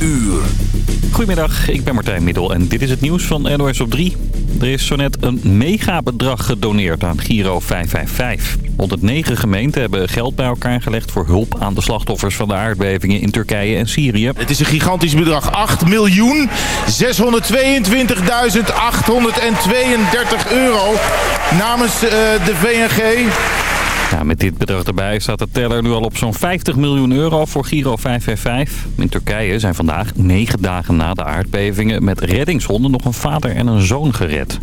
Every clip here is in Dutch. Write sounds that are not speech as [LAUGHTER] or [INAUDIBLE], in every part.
uur. Goedemiddag, ik ben Martijn Middel en dit is het nieuws van NOS op 3. Er is zo net een megabedrag gedoneerd aan Giro 555. 109 gemeenten hebben geld bij elkaar gelegd voor hulp aan de slachtoffers van de aardbevingen in Turkije en Syrië. Het is een gigantisch bedrag. 8 miljoen 622.832 euro namens uh, de VNG. Met dit bedrag erbij staat de teller nu al op zo'n 50 miljoen euro voor Giro 555. In Turkije zijn vandaag, negen dagen na de aardbevingen, met reddingshonden nog een vader en een zoon gered.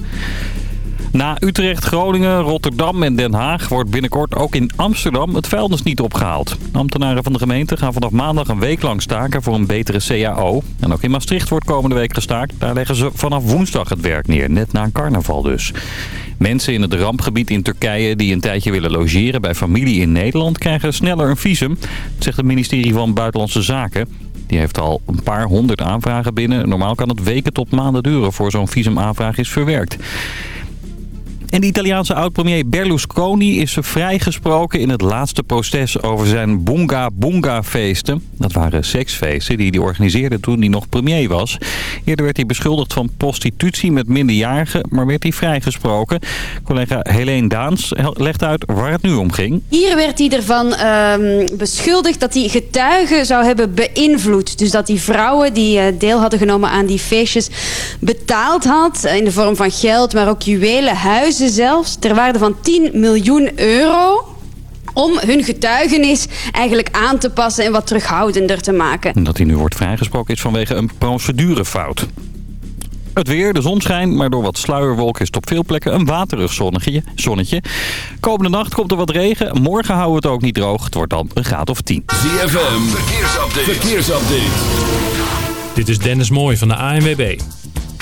Na Utrecht, Groningen, Rotterdam en Den Haag wordt binnenkort ook in Amsterdam het vuilnis niet opgehaald. Ambtenaren van de gemeente gaan vanaf maandag een week lang staken voor een betere CAO. En ook in Maastricht wordt komende week gestaakt. Daar leggen ze vanaf woensdag het werk neer, net na een carnaval dus. Mensen in het rampgebied in Turkije die een tijdje willen logeren bij familie in Nederland krijgen sneller een visum, zegt het ministerie van Buitenlandse Zaken. Die heeft al een paar honderd aanvragen binnen. Normaal kan het weken tot maanden duren voor zo'n visumaanvraag is verwerkt. En de Italiaanse oud-premier Berlusconi is vrijgesproken in het laatste proces over zijn Bunga Bunga feesten. Dat waren seksfeesten die hij organiseerde toen hij nog premier was. Eerder werd hij beschuldigd van prostitutie met minderjarigen, maar werd hij vrijgesproken. Collega Helene Daans legt uit waar het nu om ging. Hier werd hij ervan uh, beschuldigd dat hij getuigen zou hebben beïnvloed. Dus dat die vrouwen die eh, deel hadden genomen aan die feestjes betaald had. In de vorm van geld, maar ook juwelen, huizen zelfs ter waarde van 10 miljoen euro om hun getuigenis eigenlijk aan te passen en wat terughoudender te maken. Dat hij nu wordt vrijgesproken is vanwege een procedurefout. Het weer, de zon schijnt, maar door wat sluierwolken is het op veel plekken een waterig zonnetje. zonnetje. Komende nacht komt er wat regen. Morgen houden we het ook niet droog. Het wordt dan een graad of 10. ZFM, verkeersupdate. verkeersupdate. Dit is Dennis Mooij van de ANWB.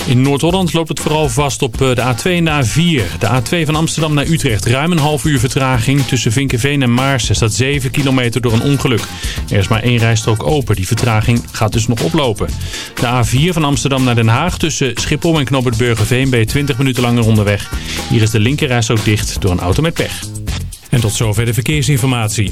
In Noord-Holland loopt het vooral vast op eh, de A2 en de A4. De A2 van Amsterdam naar Utrecht. Ruim een half uur vertraging. Tussen Vinkenveen en Maarsen staat 7 kilometer door een ongeluk. Er is maar één rijstrook open. Die vertraging gaat dus nog oplopen. De A4 van Amsterdam naar Den Haag. Tussen Schiphol en Knobbert Burgerveen ben je 20 minuten langer onderweg. Hier is de linkerrijstrook dicht door een auto met pech. En tot zover de verkeersinformatie.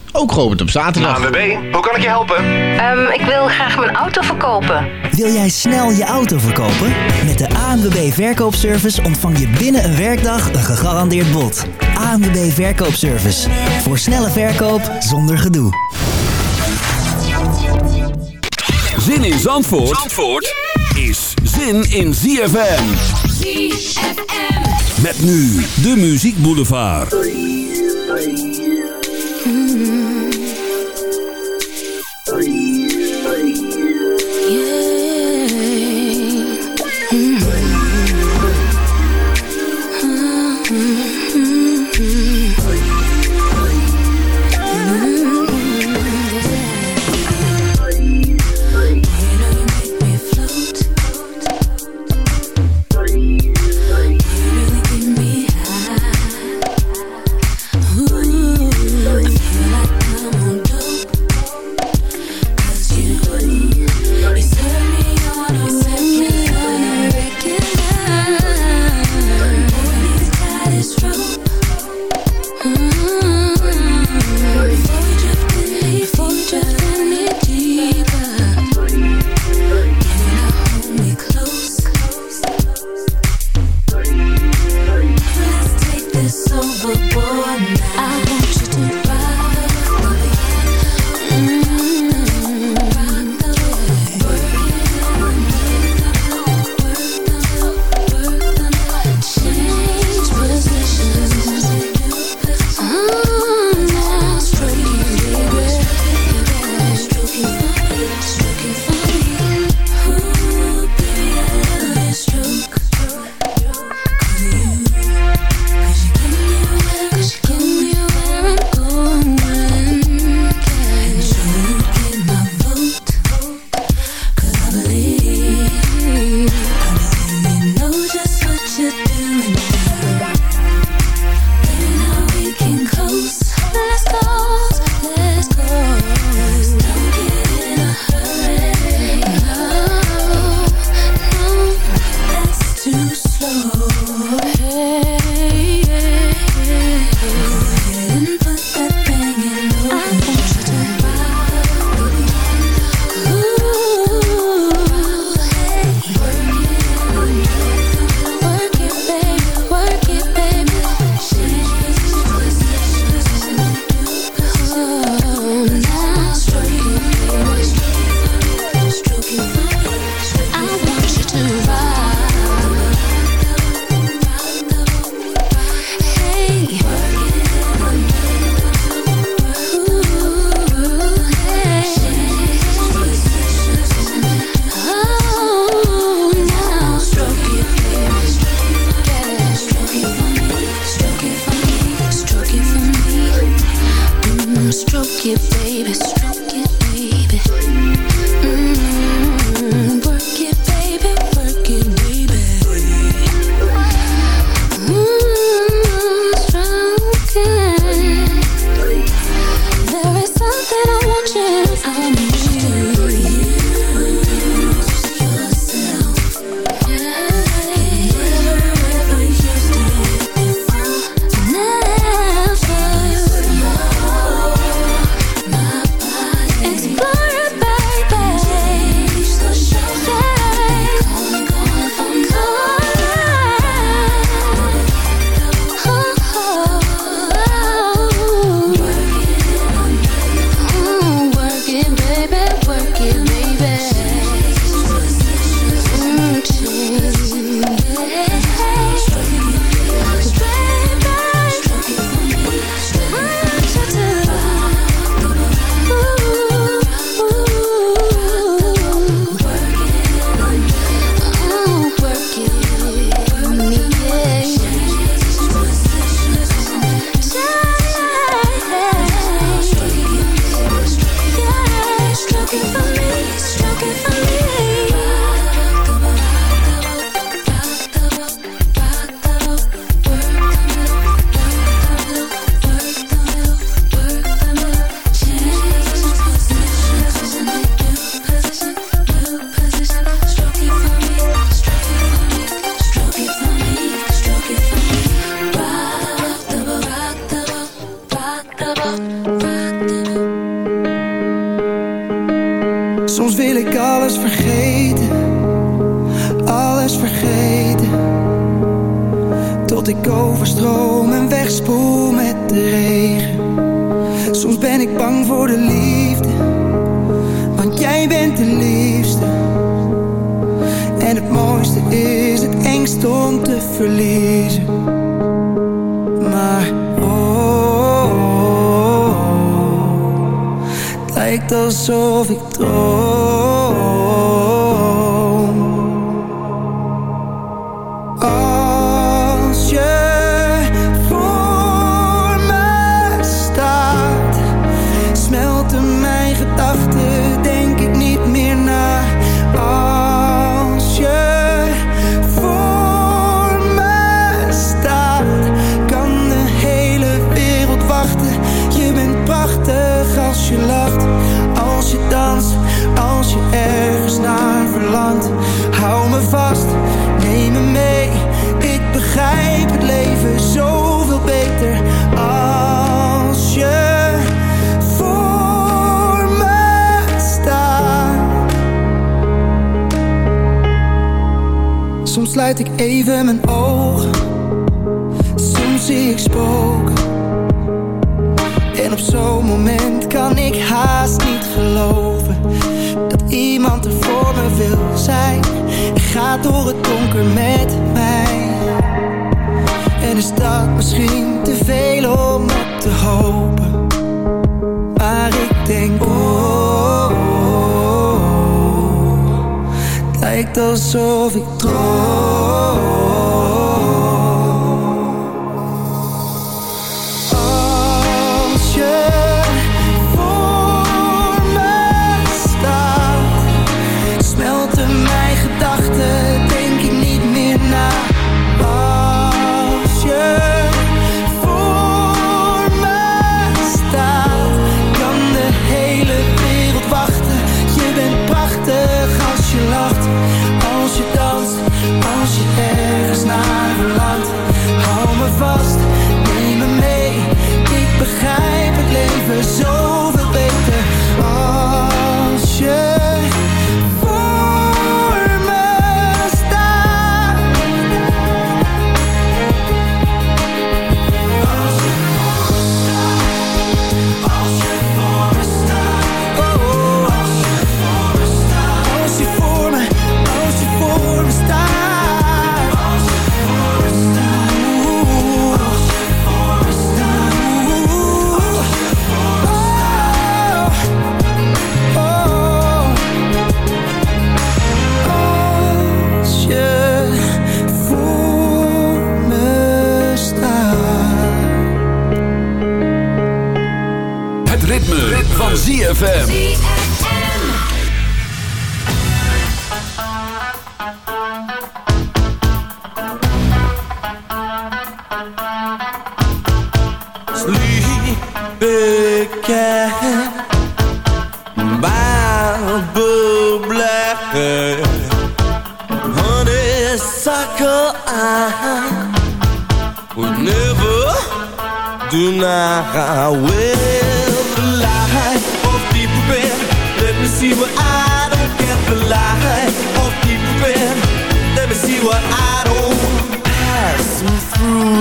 Ook geopend op zaterdag. ANWB, hoe kan ik je helpen? Um, ik wil graag mijn auto verkopen. Wil jij snel je auto verkopen? Met de ANWB Verkoopservice ontvang je binnen een werkdag een gegarandeerd bod. ANWB Verkoopservice. Voor snelle verkoop zonder gedoe. Zin in Zandvoort, Zandvoort is zin in ZFM. ZFM. Met nu de Muziek Boulevard. Op zo'n moment kan ik haast niet geloven Dat iemand er voor me wil zijn En gaat door het donker met mij En is dat misschien te veel om op te hopen Maar ik denk, oh, oh, oh. lijkt alsof ik droom ZFM. Sleep Honeysuckle I would never do I will.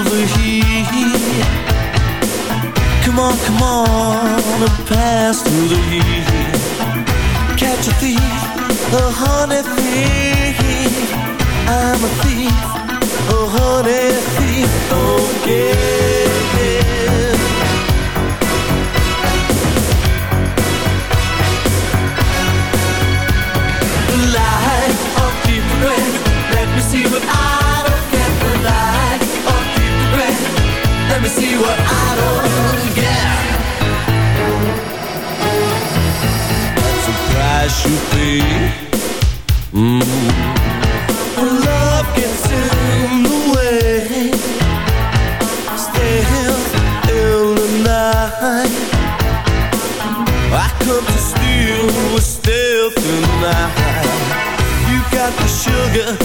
over here Come on, come on And pass through the heat. Catch a thief A honey thief. I'm a thief A honey thief. Oh yeah Let me see what I don't get. Surprise you be? Mm-hmm. When love gets in the way, the night. I come to steal. You got the sugar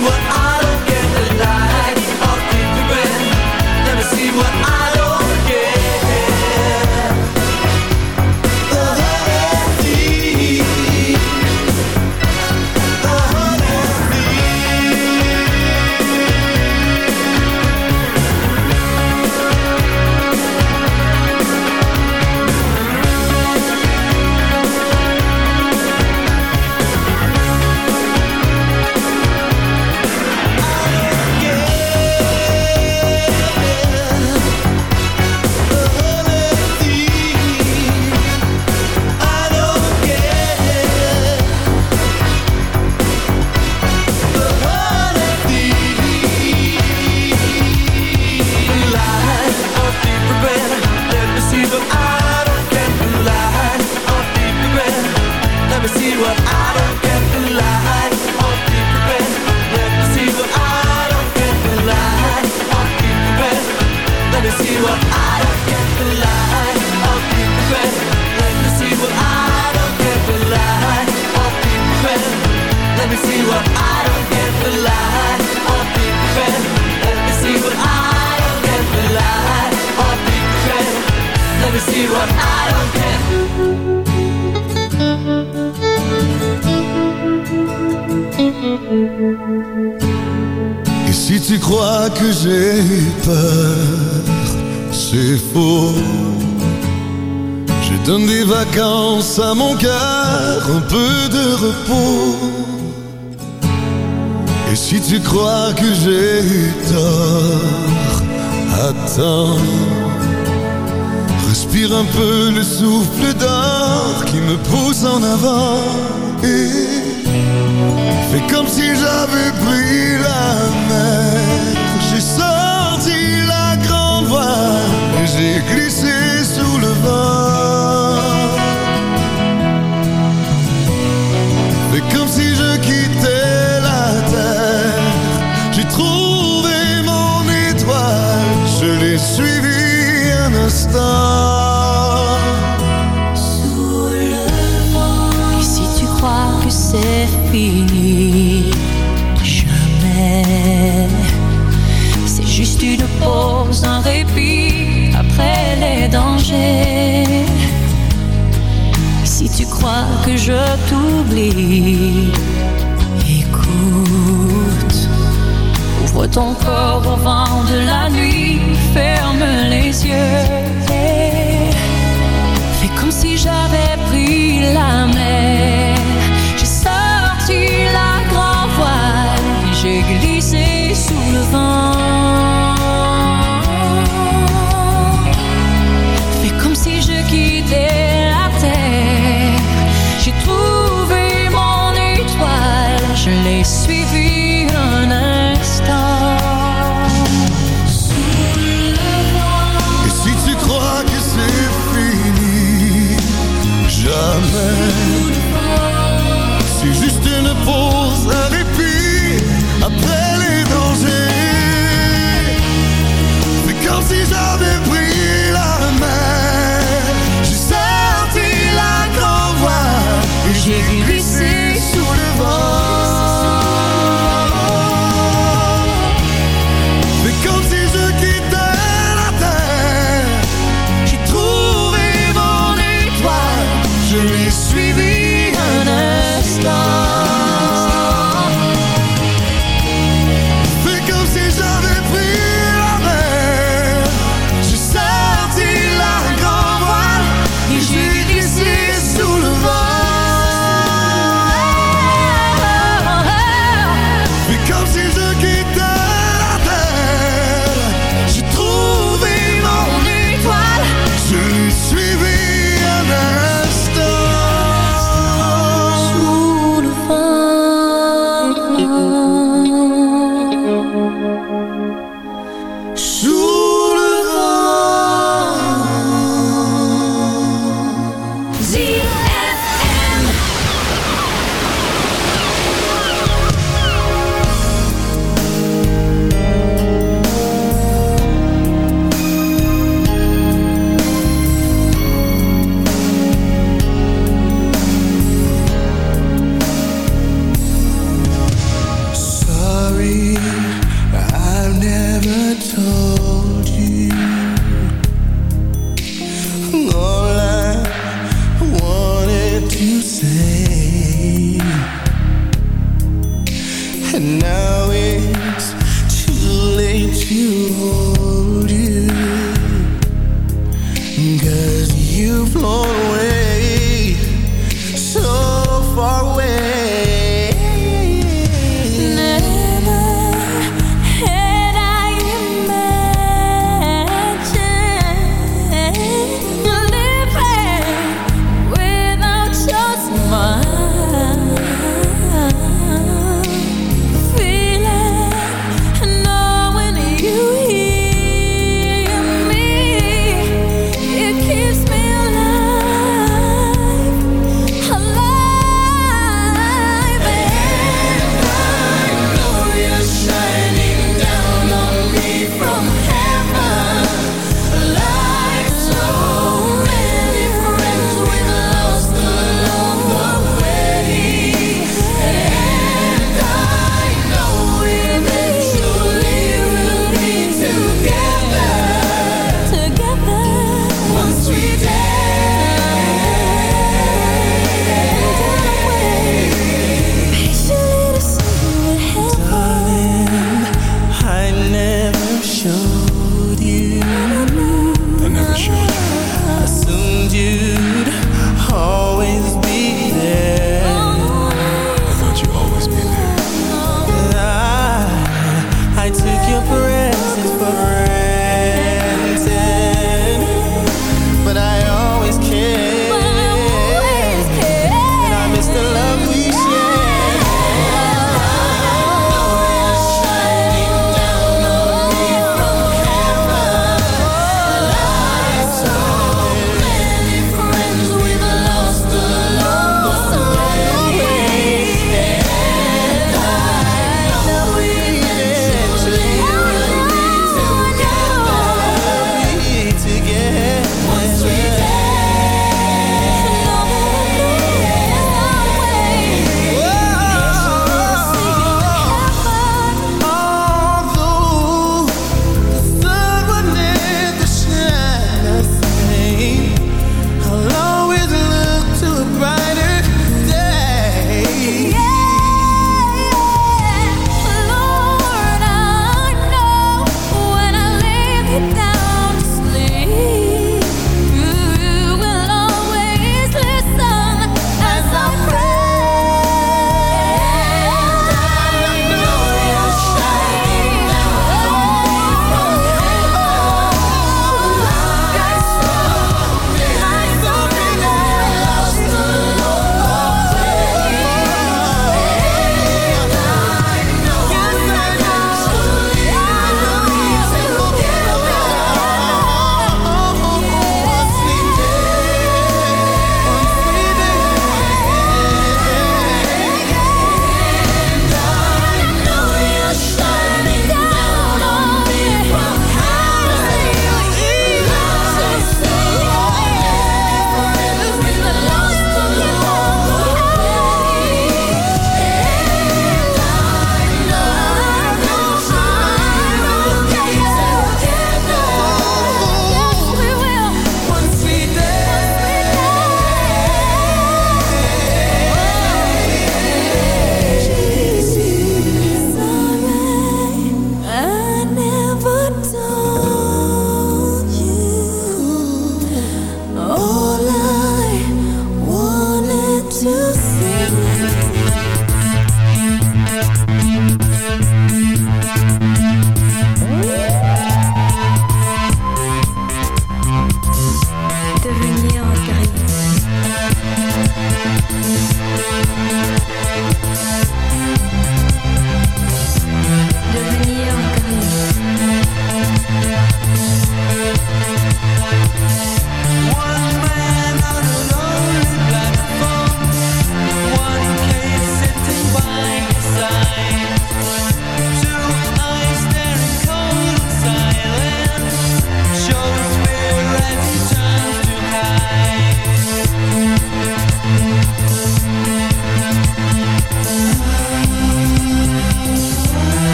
what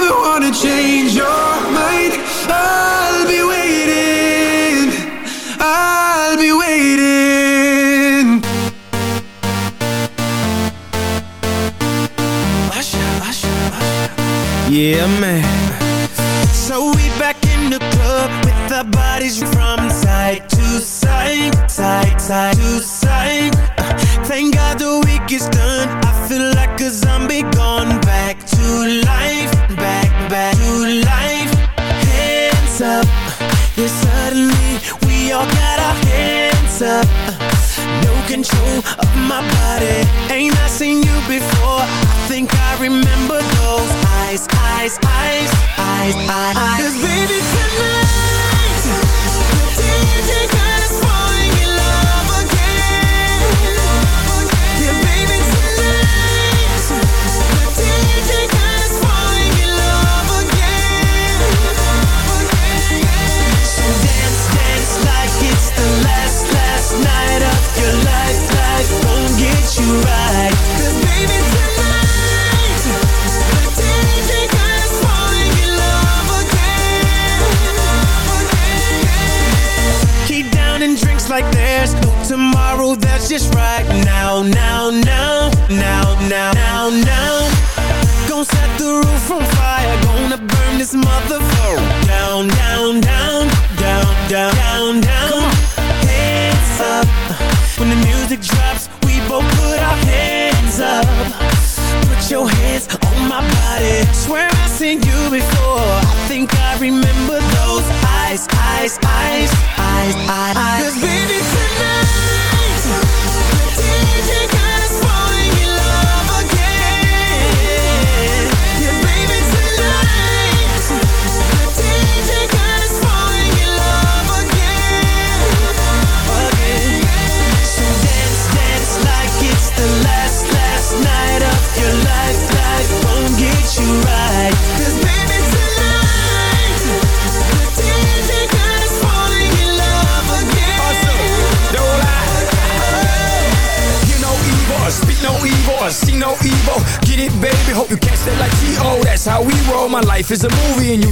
never wanna change your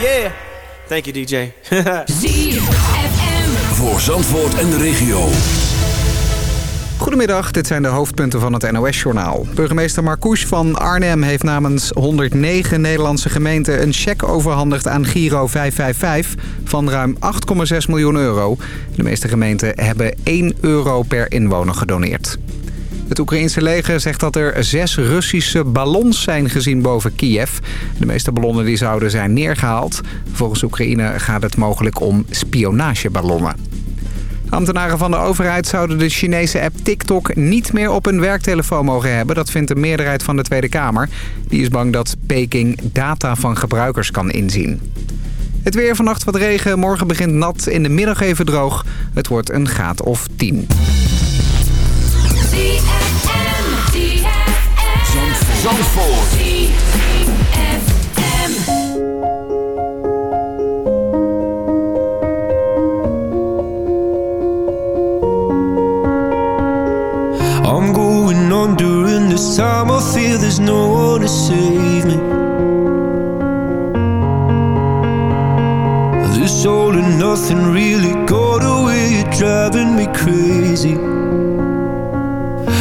Yeah. Thank you, DJ. [LAUGHS] Voor Zandvoort en de regio. Goedemiddag, dit zijn de hoofdpunten van het NOS-journaal. Burgemeester Marcouch van Arnhem heeft namens 109 Nederlandse gemeenten... een cheque overhandigd aan Giro 555 van ruim 8,6 miljoen euro. De meeste gemeenten hebben 1 euro per inwoner gedoneerd. Het Oekraïense leger zegt dat er zes Russische ballons zijn gezien boven Kiev. De meeste ballonnen die zouden zijn neergehaald. Volgens Oekraïne gaat het mogelijk om spionageballonnen. Ambtenaren van de overheid zouden de Chinese app TikTok niet meer op hun werktelefoon mogen hebben. Dat vindt de meerderheid van de Tweede Kamer. Die is bang dat Peking data van gebruikers kan inzien. Het weer vannacht wat regen, morgen begint nat, in de middag even droog. Het wordt een graad of 10. Nothing really got away. Driving me crazy.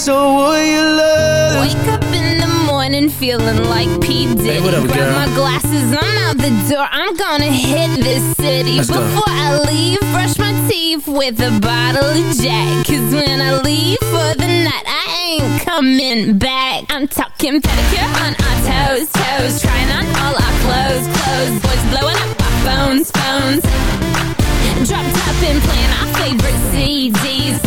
so will you love? Wake up in the morning feeling like P. Diddy hey, what up, Grab girl? my glasses, I'm out the door. I'm gonna hit this city. Let's Before go. I leave, brush my teeth with a bottle of Jack. Cause when I leave for the night, I ain't coming back. I'm talking pedicure on our toes, toes. Trying on all our clothes, clothes. Boys blowing up our phones, phones. And playing our favorite CDs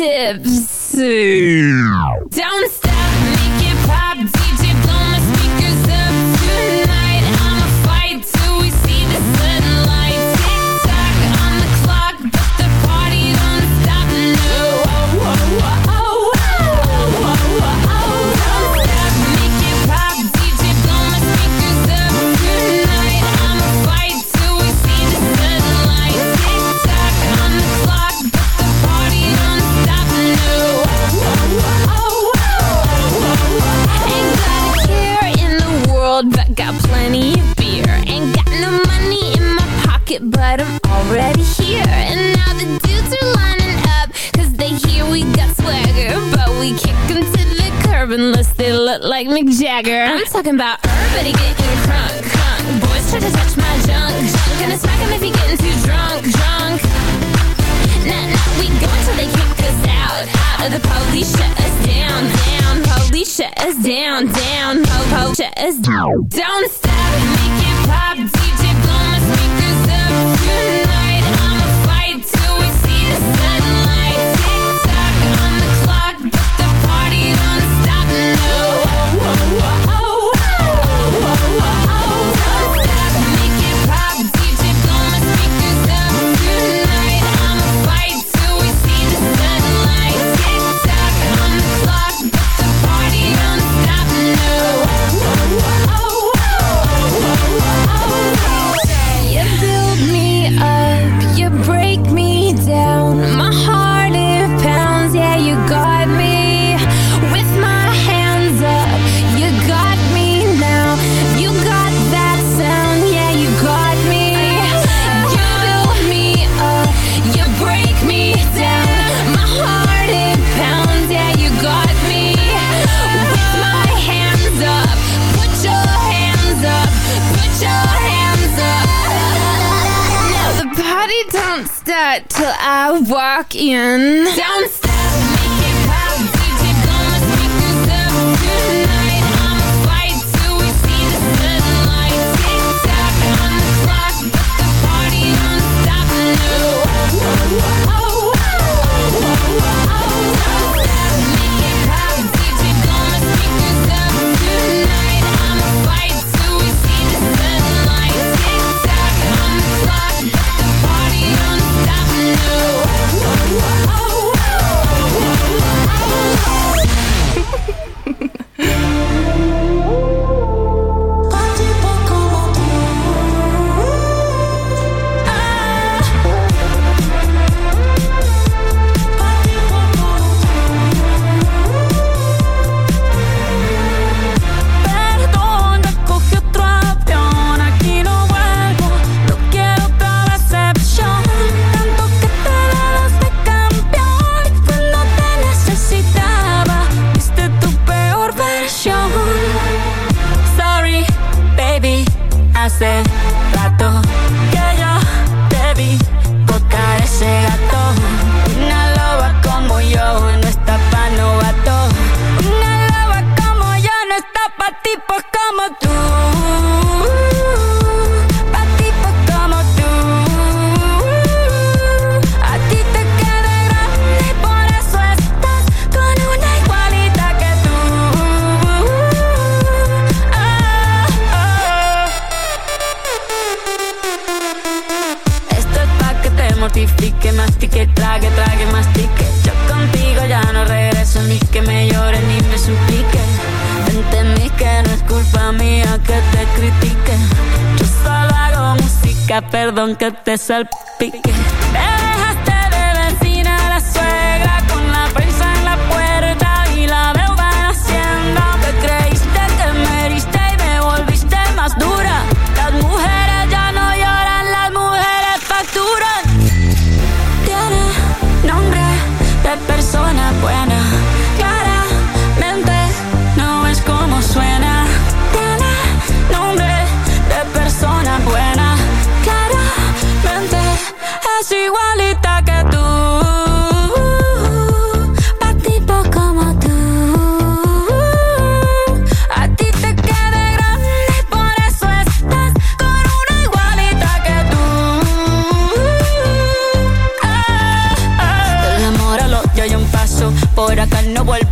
tips. Don't stop, make it pop. unless they look like Mick Jagger. I'm talking about everybody getting drunk. crunk. Boys try to touch my junk, junk. Gonna smack him if he's getting too drunk, drunk. Nah, nah, we go until they kick us out, out. of the police shut us down, down. Police shut us down, down. Ho, ho, shut us down. Don't stop, make it pop. DJ blow my speakers up tonight.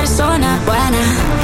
persona buena.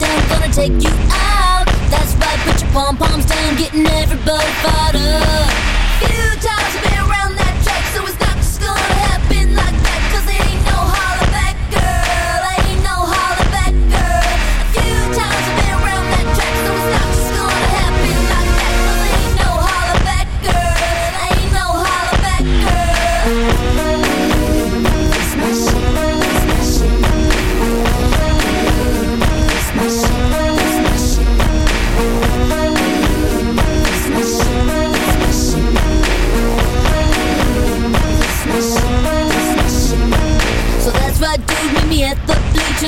then gonna take you out. That's right, put your pom poms down, getting everybody fired up. Few times I've been around that track, so it's not just gonna